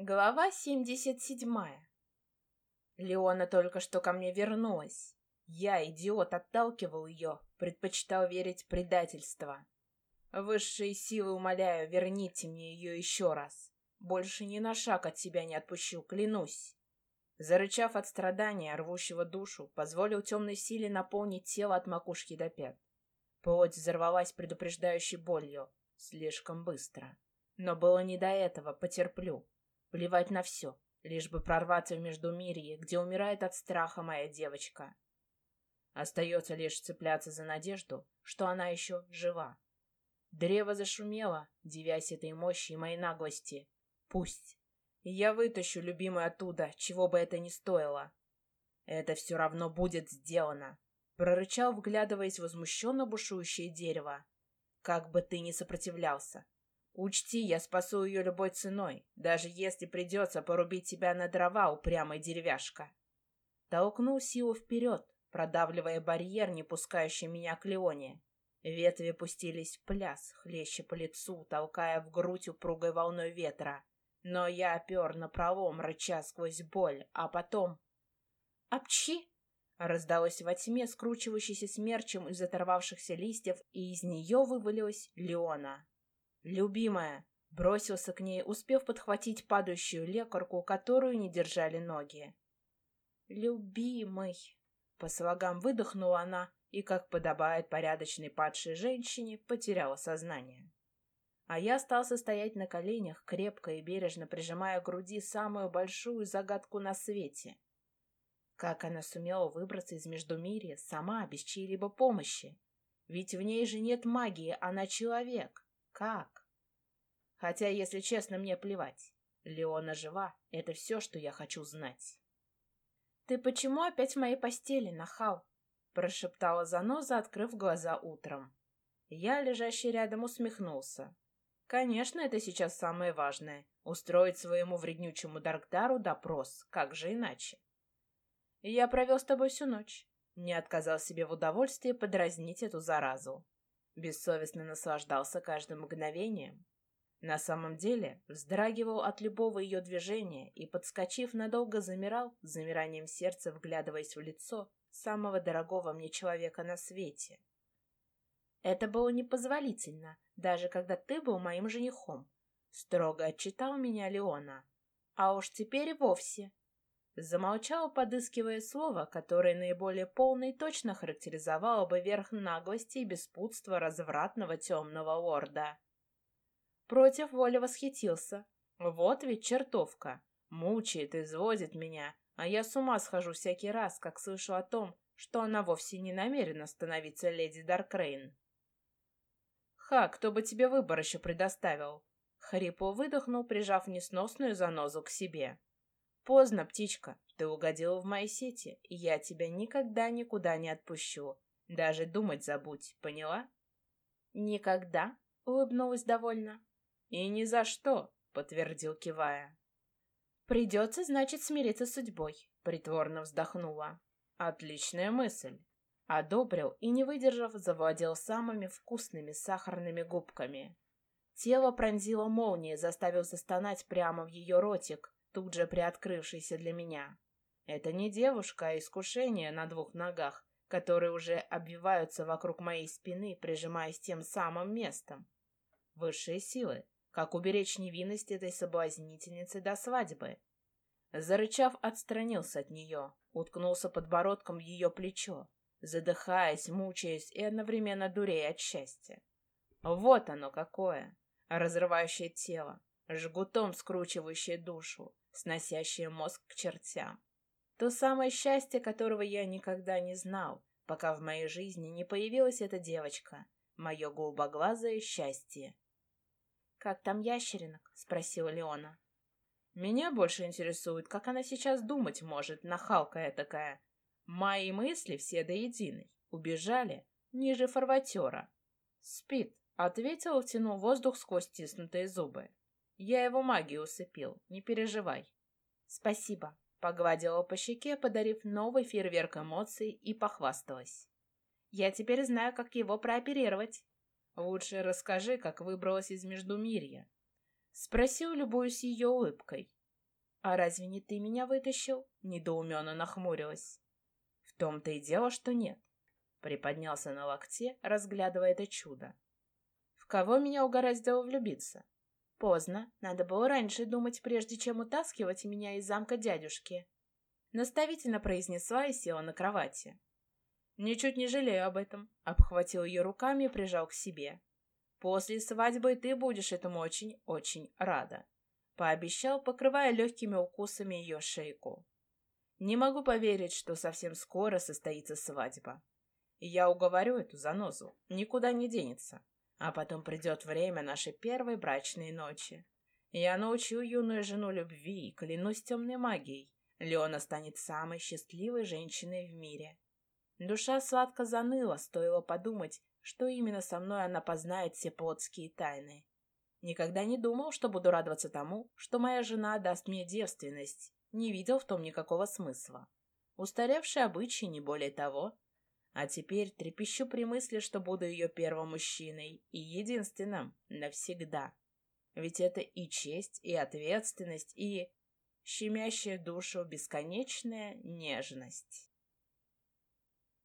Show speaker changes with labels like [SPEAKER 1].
[SPEAKER 1] Глава 77. Леона только что ко мне вернулась. Я, идиот, отталкивал ее, предпочитал верить в предательство. Высшие силы, умоляю, верните мне ее еще раз. Больше ни на шаг от себя не отпущу, клянусь. Зарычав от страдания, рвущего душу, позволил темной силе наполнить тело от макушки до пят. Плоть взорвалась предупреждающей болью. Слишком быстро. Но было не до этого, потерплю. Плевать на все, лишь бы прорваться в Междумирье, где умирает от страха моя девочка. Остается лишь цепляться за надежду, что она еще жива. Древо зашумело, девясь этой мощи и моей наглости. Пусть. я вытащу любимую оттуда, чего бы это ни стоило. Это все равно будет сделано. Прорычал, вглядываясь в возмущенно бушующее дерево. Как бы ты ни сопротивлялся, Учти, я спасу ее любой ценой, даже если придется порубить тебя на дрова, упрямая деревяшка. Толкнул силу вперед, продавливая барьер, не пускающий меня к Леоне. Ветви пустились в пляс, хлеще по лицу, толкая в грудь упругой волной ветра. Но я опер на пролом, рыча сквозь боль, а потом... «Апчи!» Раздалось во тьме, скручивающейся смерчем из оторвавшихся листьев, и из нее вывалилась Леона. «Любимая!» Бросился к ней, успев подхватить падающую лекарку, которую не держали ноги. «Любимый!» По слогам выдохнула она и, как подобает порядочной падшей женщине, потеряла сознание. А я остался стоять на коленях, крепко и бережно прижимая к груди самую большую загадку на свете. Как она сумела выбраться из Междумирья сама, без чьей-либо помощи? Ведь в ней же нет магии, она человек. Как? Хотя, если честно, мне плевать. Леона жива, это все, что я хочу знать. «Ты почему опять в моей постели, нахал?» прошептала заноза, открыв глаза утром. Я, лежащий рядом, усмехнулся. Конечно, это сейчас самое важное — устроить своему вреднючему Даркдару допрос, как же иначе. Я провел с тобой всю ночь. Не отказал себе в удовольствии подразнить эту заразу бессовестно наслаждался каждым мгновением. На самом деле вздрагивал от любого ее движения и, подскочив, надолго замирал, замиранием сердца вглядываясь в лицо самого дорогого мне человека на свете. Это было непозволительно, даже когда ты был моим женихом. Строго отчитал меня Леона. А уж теперь и вовсе. Замолчал, подыскивая слово, которое наиболее полно и точно характеризовало бы верх наглости и беспутства развратного темного лорда. Против воли восхитился. Вот ведь чертовка. Мучает, изводит меня, а я с ума схожу всякий раз, как слышу о том, что она вовсе не намерена становиться леди Даркрейн. «Ха, кто бы тебе выбор еще предоставил?» Хрипло выдохнул, прижав несносную занозу к себе. Поздно, птичка, ты угодила в мои сети, и я тебя никогда никуда не отпущу. Даже думать забудь, поняла? Никогда, улыбнулась довольно. И ни за что, подтвердил, кивая. Придется, значит, смириться с судьбой, притворно вздохнула. Отличная мысль. Одобрил и, не выдержав, завладел самыми вкусными сахарными губками. Тело пронзило молнией, заставив застонать прямо в ее ротик, тут же приоткрывшийся для меня. Это не девушка, а искушение на двух ногах, которые уже обвиваются вокруг моей спины, прижимаясь тем самым местом. Высшие силы. Как уберечь невинность этой соблазнительницы до свадьбы? Зарычав, отстранился от нее, уткнулся подбородком в ее плечо, задыхаясь, мучаясь и одновременно дурея от счастья. Вот оно какое! Разрывающее тело, жгутом скручивающее душу, сносящее мозг к чертям. То самое счастье, которого я никогда не знал, пока в моей жизни не появилась эта девочка, мое голубоглазое счастье. «Как там ящеринок?» — спросила Леона. «Меня больше интересует, как она сейчас думать может, нахалка такая. Мои мысли все до единой. Убежали ниже фарватера. Спит», — ответил втянул воздух сквозь стиснутые зубы. Я его магию усыпил, не переживай. Спасибо. Погладила по щеке, подарив новый фейерверк эмоций и похвасталась. Я теперь знаю, как его прооперировать. Лучше расскажи, как выбралась из Междумирья. Спросил, любуясь ее улыбкой. «А разве не ты меня вытащил?» — недоуменно нахмурилась. «В том-то и дело, что нет», — приподнялся на локте, разглядывая это чудо. «В кого меня угораздило влюбиться?» «Поздно. Надо было раньше думать, прежде чем утаскивать меня из замка дядюшки», — наставительно произнесла и села на кровати. «Ничуть не жалею об этом», — обхватил ее руками и прижал к себе. «После свадьбы ты будешь этому очень-очень рада», — пообещал, покрывая легкими укусами ее шейку. «Не могу поверить, что совсем скоро состоится свадьба. Я уговорю эту занозу, никуда не денется. А потом придет время нашей первой брачной ночи. Я научу юную жену любви и клянусь темной магией. Леона станет самой счастливой женщиной в мире. Душа сладко заныла, стоило подумать, что именно со мной она познает все плотские тайны. Никогда не думал, что буду радоваться тому, что моя жена даст мне девственность. Не видел в том никакого смысла. Устаревший обычай, не более того. А теперь трепещу при мысли, что буду ее первым мужчиной и единственным навсегда. Ведь это и честь, и ответственность, и щемящая душу бесконечная нежность.